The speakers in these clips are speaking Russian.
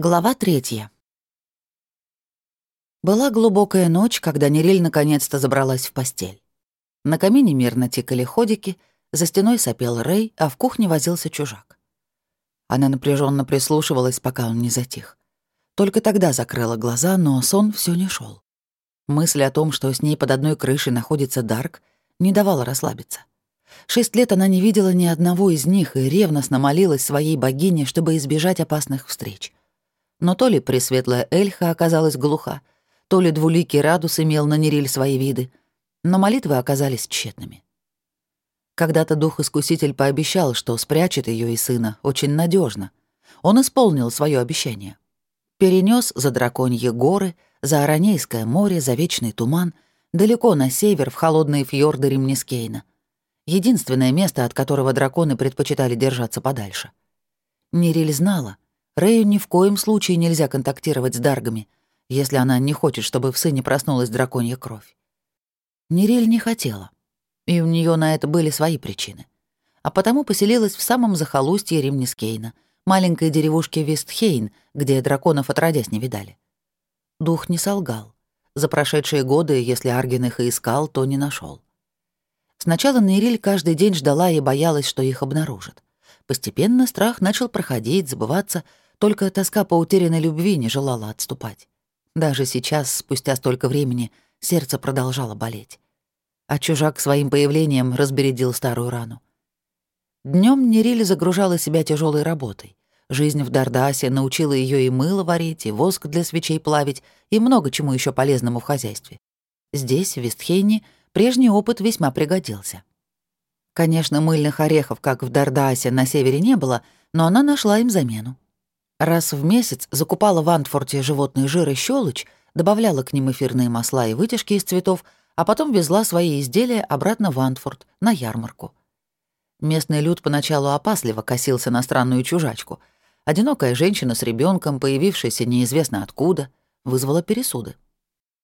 Глава третья. Была глубокая ночь, когда Нериль наконец-то забралась в постель. На камине мирно тикали ходики, за стеной сопел Рэй, а в кухне возился чужак. Она напряженно прислушивалась, пока он не затих. Только тогда закрыла глаза, но сон все не шел. Мысль о том, что с ней под одной крышей находится Дарк, не давала расслабиться. Шесть лет она не видела ни одного из них и ревностно молилась своей богине, чтобы избежать опасных встреч. Но то ли пресветлая Эльха оказалась глуха, то ли двуликий Радус имел на Нериль свои виды, но молитвы оказались тщетными. Когда-то дух-искуситель пообещал, что спрячет ее и сына очень надежно. Он исполнил свое обещание. Перенес за драконьи горы, за Аранейское море, за вечный туман, далеко на север, в холодные фьорды Римнискейна. Единственное место, от которого драконы предпочитали держаться подальше. Нериль знала — Рэю ни в коем случае нельзя контактировать с Даргами, если она не хочет, чтобы в сыне проснулась драконья кровь. Нериль не хотела, и у нее на это были свои причины. А потому поселилась в самом захолустье Римнискейна, маленькой деревушке Вестхейн, где драконов отродясь не видали. Дух не солгал. За прошедшие годы, если Арген их и искал, то не нашел. Сначала Нериль каждый день ждала и боялась, что их обнаружат. Постепенно страх начал проходить, забываться, только тоска по утерянной любви не желала отступать. Даже сейчас, спустя столько времени, сердце продолжало болеть. А чужак своим появлением разбередил старую рану. Днем Нериль загружала себя тяжелой работой. Жизнь в Дардасе научила ее и мыло варить, и воск для свечей плавить, и много чему еще полезному в хозяйстве. Здесь, в Вестхейне, прежний опыт весьма пригодился. Конечно, мыльных орехов, как в Дардаасе, на севере не было, но она нашла им замену. Раз в месяц закупала в Антфорте животный жир и щелочь, добавляла к ним эфирные масла и вытяжки из цветов, а потом везла свои изделия обратно в Антфорд, на ярмарку. Местный люд поначалу опасливо косился на странную чужачку. Одинокая женщина с ребенком, появившаяся неизвестно откуда, вызвала пересуды.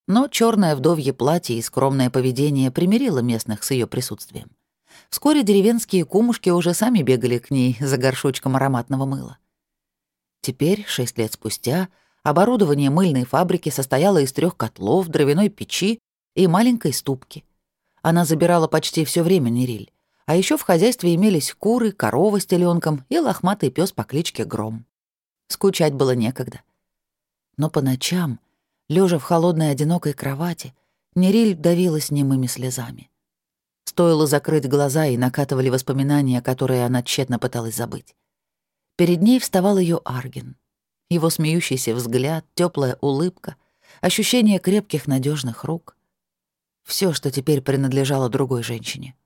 Но черное вдовье платье и скромное поведение примирило местных с ее присутствием. Вскоре деревенские кумушки уже сами бегали к ней за горшочком ароматного мыла. Теперь, шесть лет спустя, оборудование мыльной фабрики состояло из трех котлов, дровяной печи и маленькой ступки. Она забирала почти все время Нериль. А еще в хозяйстве имелись куры, корова с теленком и лохматый пес по кличке Гром. Скучать было некогда. Но по ночам, лежа в холодной одинокой кровати, Нериль давилась немыми слезами. Стоило закрыть глаза, и накатывали воспоминания, которые она тщетно пыталась забыть. Перед ней вставал ее Арген. Его смеющийся взгляд, теплая улыбка, ощущение крепких надежных рук. Все, что теперь принадлежало другой женщине.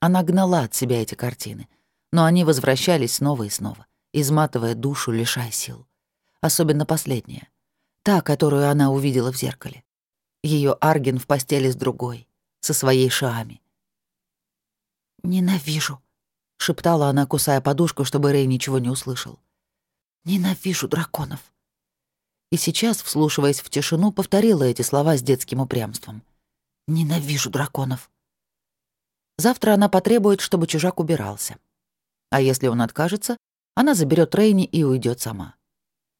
Она гнала от себя эти картины, но они возвращались снова и снова, изматывая душу, лишая сил. Особенно последняя, та, которую она увидела в зеркале. Ее Арген в постели с другой, со своей Шаами. «Ненавижу», — шептала она, кусая подушку, чтобы Рэй ничего не услышал. «Ненавижу драконов». И сейчас, вслушиваясь в тишину, повторила эти слова с детским упрямством. «Ненавижу драконов». Завтра она потребует, чтобы чужак убирался. А если он откажется, она заберет Рейни и уйдет сама.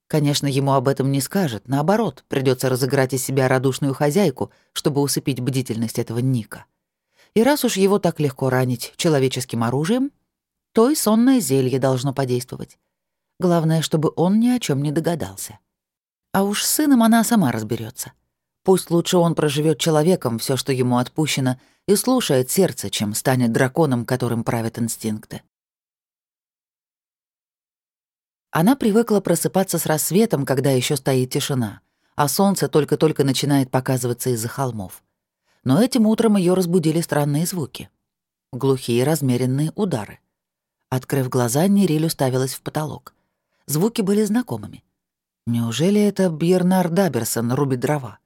Конечно, ему об этом не скажет, наоборот, придется разыграть из себя радушную хозяйку, чтобы усыпить бдительность этого Ника. И раз уж его так легко ранить человеческим оружием, то и сонное зелье должно подействовать. Главное, чтобы он ни о чем не догадался. А уж с сыном она сама разберется. Пусть лучше он проживет человеком все, что ему отпущено, и слушает сердце, чем станет драконом, которым правят инстинкты. Она привыкла просыпаться с рассветом, когда еще стоит тишина, а солнце только-только начинает показываться из-за холмов. Но этим утром ее разбудили странные звуки. Глухие размеренные удары. Открыв глаза, Нериль уставилась в потолок. Звуки были знакомыми. Неужели это Бьернар Даберсон рубит дрова?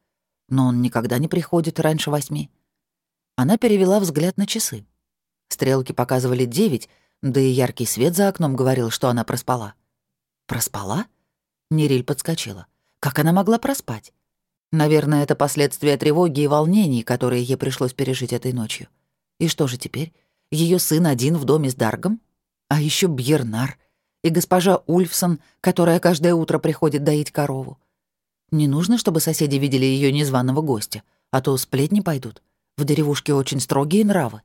Но он никогда не приходит раньше восьми. Она перевела взгляд на часы. Стрелки показывали девять, да и яркий свет за окном говорил, что она проспала. Проспала? Нериль подскочила. Как она могла проспать? Наверное, это последствия тревоги и волнений, которые ей пришлось пережить этой ночью. И что же теперь? Ее сын один в доме с Даргом? А еще Бьернар. и госпожа Ульфсон, которая каждое утро приходит доить корову. Не нужно, чтобы соседи видели ее незваного гостя, а то сплетни пойдут. В деревушке очень строгие нравы.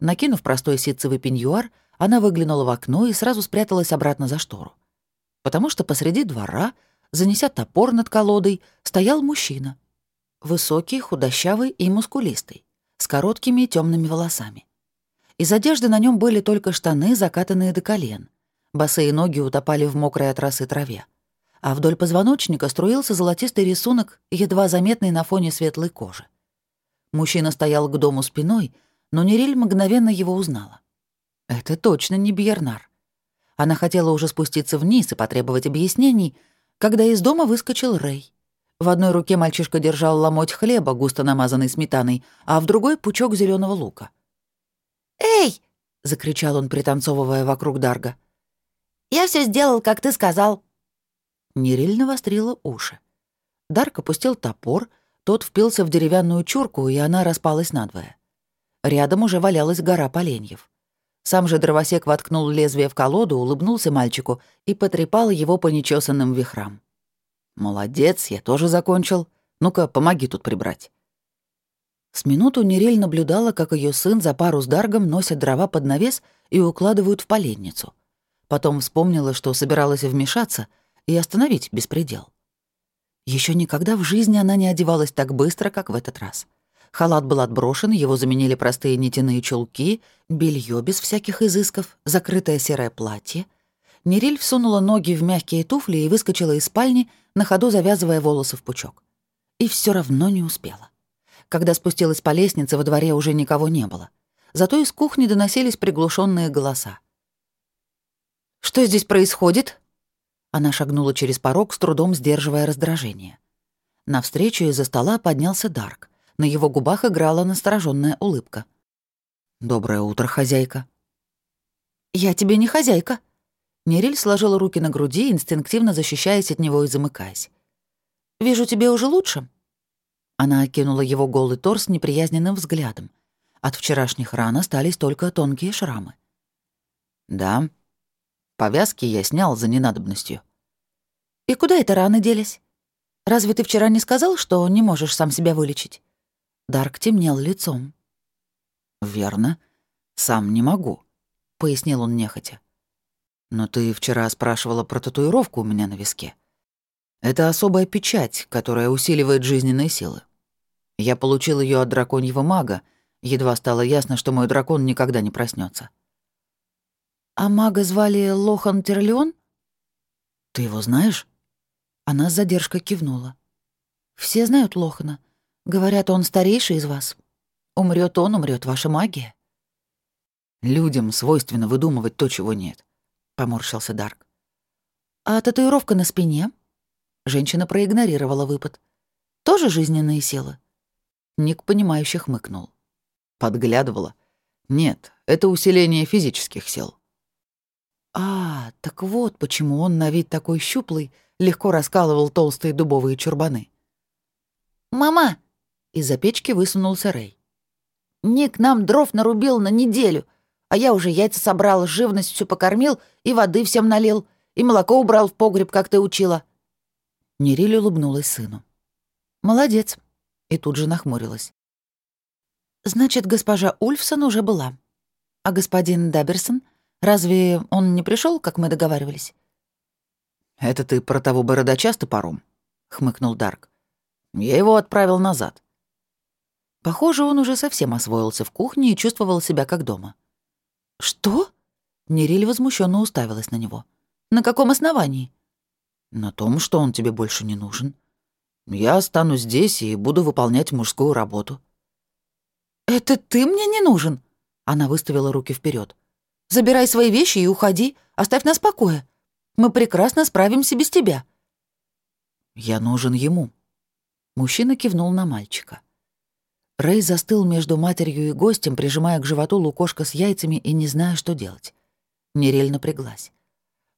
Накинув простой ситцевый пеньюар, она выглянула в окно и сразу спряталась обратно за штору. Потому что посреди двора, занеся топор над колодой, стоял мужчина. Высокий, худощавый и мускулистый, с короткими темными волосами. Из одежды на нем были только штаны, закатанные до колен. Босые ноги утопали в мокрой от росы траве. А вдоль позвоночника струился золотистый рисунок, едва заметный на фоне светлой кожи. Мужчина стоял к дому спиной, но Нериль мгновенно его узнала. Это точно не Бьернар. Она хотела уже спуститься вниз и потребовать объяснений, когда из дома выскочил Рэй. В одной руке мальчишка держал ломоть хлеба, густо намазанный сметаной, а в другой — пучок зеленого лука. «Эй!» — закричал он, пританцовывая вокруг Дарга. «Я все сделал, как ты сказал». Нериль навострила уши. Дарк опустил топор, тот впился в деревянную чурку, и она распалась надвое. Рядом уже валялась гора поленьев. Сам же дровосек воткнул лезвие в колоду, улыбнулся мальчику и потрепал его по нечесанным вихрам. «Молодец, я тоже закончил. Ну-ка, помоги тут прибрать». С минуту Нерель наблюдала, как ее сын за пару с Даргом носят дрова под навес и укладывают в поленницу. Потом вспомнила, что собиралась вмешаться и остановить беспредел. Еще никогда в жизни она не одевалась так быстро, как в этот раз. Халат был отброшен, его заменили простые нитяные чулки, белье без всяких изысков, закрытое серое платье. Нериль всунула ноги в мягкие туфли и выскочила из спальни, на ходу завязывая волосы в пучок. И все равно не успела. Когда спустилась по лестнице, во дворе уже никого не было. Зато из кухни доносились приглушенные голоса. «Что здесь происходит?» Она шагнула через порог, с трудом сдерживая раздражение. Навстречу из-за стола поднялся Дарк. На его губах играла настороженная улыбка. «Доброе утро, хозяйка». «Я тебе не хозяйка». Нериль сложила руки на груди, инстинктивно защищаясь от него и замыкаясь. «Вижу, тебе уже лучше». Она окинула его голый торс неприязненным взглядом. От вчерашних ран остались только тонкие шрамы. «Да. Повязки я снял за ненадобностью». «И куда это раны делись? Разве ты вчера не сказал, что не можешь сам себя вылечить?» Дарк темнел лицом. «Верно. Сам не могу», — пояснил он нехотя. «Но ты вчера спрашивала про татуировку у меня на виске. Это особая печать, которая усиливает жизненные силы. Я получил ее от драконьего мага, едва стало ясно, что мой дракон никогда не проснется. «А мага звали Лохан Терлеон?» «Ты его знаешь?» Она с задержкой кивнула. «Все знают Лохана. Говорят, он старейший из вас. Умрет он, умрет ваша магия». «Людям свойственно выдумывать то, чего нет», — поморщился Дарк. «А татуировка на спине?» Женщина проигнорировала выпад. «Тоже жизненные силы?» Ник, понимающе хмыкнул. Подглядывала. Нет, это усиление физических сил. А, так вот почему он на вид такой щуплый, легко раскалывал толстые дубовые чурбаны. «Мама!» — из-за печки высунулся Рэй. «Ник нам дров нарубил на неделю, а я уже яйца собрал, живность всю покормил и воды всем налил, и молоко убрал в погреб, как ты учила». Нериль улыбнулась сыну. «Молодец и тут же нахмурилась. «Значит, госпожа Ульфсон уже была. А господин Даберсон, разве он не пришел, как мы договаривались?» «Это ты про того бородача с топором?» — хмыкнул Дарк. «Я его отправил назад». Похоже, он уже совсем освоился в кухне и чувствовал себя как дома. «Что?» — Нериль возмущенно уставилась на него. «На каком основании?» «На том, что он тебе больше не нужен», я останусь здесь и буду выполнять мужскую работу». «Это ты мне не нужен?» Она выставила руки вперед. «Забирай свои вещи и уходи. Оставь нас в покое. Мы прекрасно справимся без тебя». «Я нужен ему». Мужчина кивнул на мальчика. Рэй застыл между матерью и гостем, прижимая к животу лукошко с яйцами и не зная, что делать. Нерель напряглась.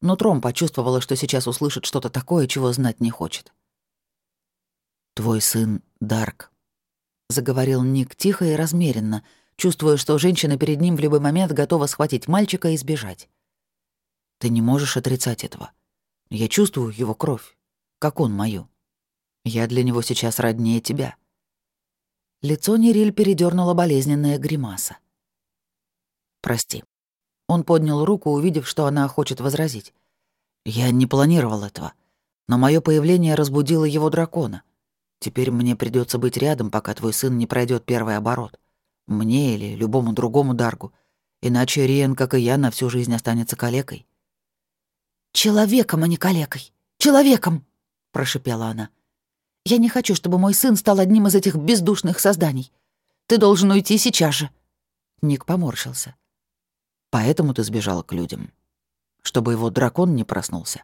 Нутром почувствовала, что сейчас услышит что-то такое, чего знать не хочет. «Твой сын Дарк», — заговорил Ник тихо и размеренно, чувствуя, что женщина перед ним в любой момент готова схватить мальчика и сбежать. Ты не можешь отрицать этого. Я чувствую его кровь, как он мою. Я для него сейчас роднее тебя». Лицо Нериль передернула болезненная гримаса. «Прости». Он поднял руку, увидев, что она хочет возразить. «Я не планировал этого, но мое появление разбудило его дракона. Теперь мне придется быть рядом, пока твой сын не пройдет первый оборот. Мне или любому другому Даргу. Иначе Риен, как и я, на всю жизнь останется калекой». «Человеком, а не калекой! Человеком!» — прошипела она. «Я не хочу, чтобы мой сын стал одним из этих бездушных созданий. Ты должен уйти сейчас же». Ник поморщился. «Поэтому ты сбежала к людям. Чтобы его дракон не проснулся».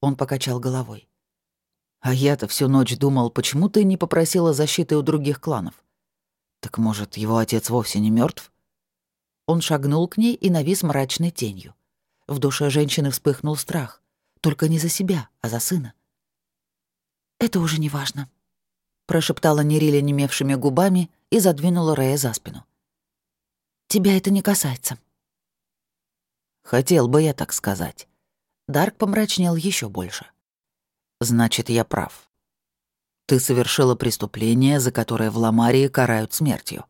Он покачал головой. А я-то всю ночь думал, почему ты не попросила защиты у других кланов? Так может, его отец вовсе не мертв? Он шагнул к ней и навис мрачной тенью. В душе женщины вспыхнул страх. Только не за себя, а за сына. «Это уже не важно», — прошептала Нериля немевшими губами и задвинула Рея за спину. «Тебя это не касается». «Хотел бы я так сказать». Дарк помрачнел еще больше. Значит, я прав. Ты совершила преступление, за которое в Ламарии карают смертью.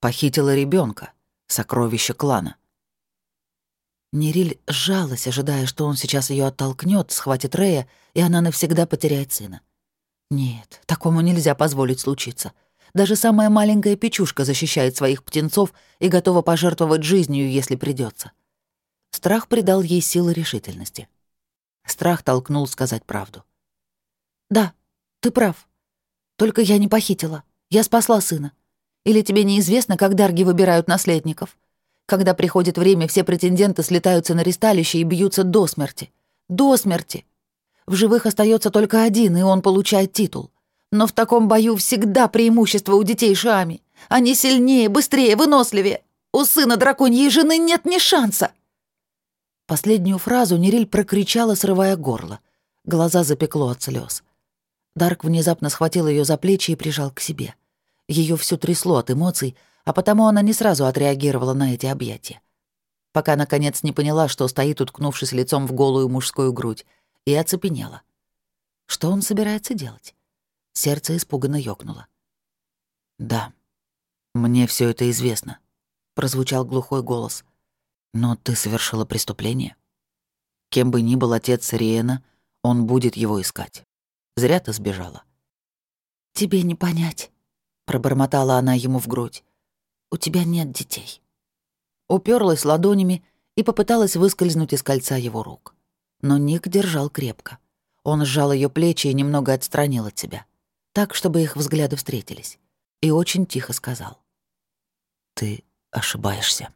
Похитила ребенка, сокровище клана. Нериль сжалась, ожидая, что он сейчас ее оттолкнет, схватит Рея, и она навсегда потеряет сына. Нет, такому нельзя позволить случиться. Даже самая маленькая печушка защищает своих птенцов и готова пожертвовать жизнью, если придется. Страх придал ей силы решительности. Страх толкнул сказать правду. «Да, ты прав. Только я не похитила. Я спасла сына. Или тебе неизвестно, как дарги выбирают наследников? Когда приходит время, все претенденты слетаются на ристалище и бьются до смерти. До смерти. В живых остается только один, и он получает титул. Но в таком бою всегда преимущество у детей Шами. Они сильнее, быстрее, выносливее. У сына драконьей жены нет ни шанса. Последнюю фразу Нериль прокричала, срывая горло. Глаза запекло от слез. Дарк внезапно схватил ее за плечи и прижал к себе. Ее всё трясло от эмоций, а потому она не сразу отреагировала на эти объятия. Пока, наконец, не поняла, что стоит, уткнувшись лицом в голую мужскую грудь, и оцепенела. Что он собирается делать? Сердце испуганно ёкнуло. «Да, мне всё это известно», — прозвучал глухой голос. Но ты совершила преступление. Кем бы ни был отец Риена, он будет его искать. Зря ты сбежала. «Тебе не понять», — пробормотала она ему в грудь. «У тебя нет детей». Уперлась ладонями и попыталась выскользнуть из кольца его рук. Но Ник держал крепко. Он сжал ее плечи и немного отстранил от себя, так, чтобы их взгляды встретились, и очень тихо сказал. «Ты ошибаешься».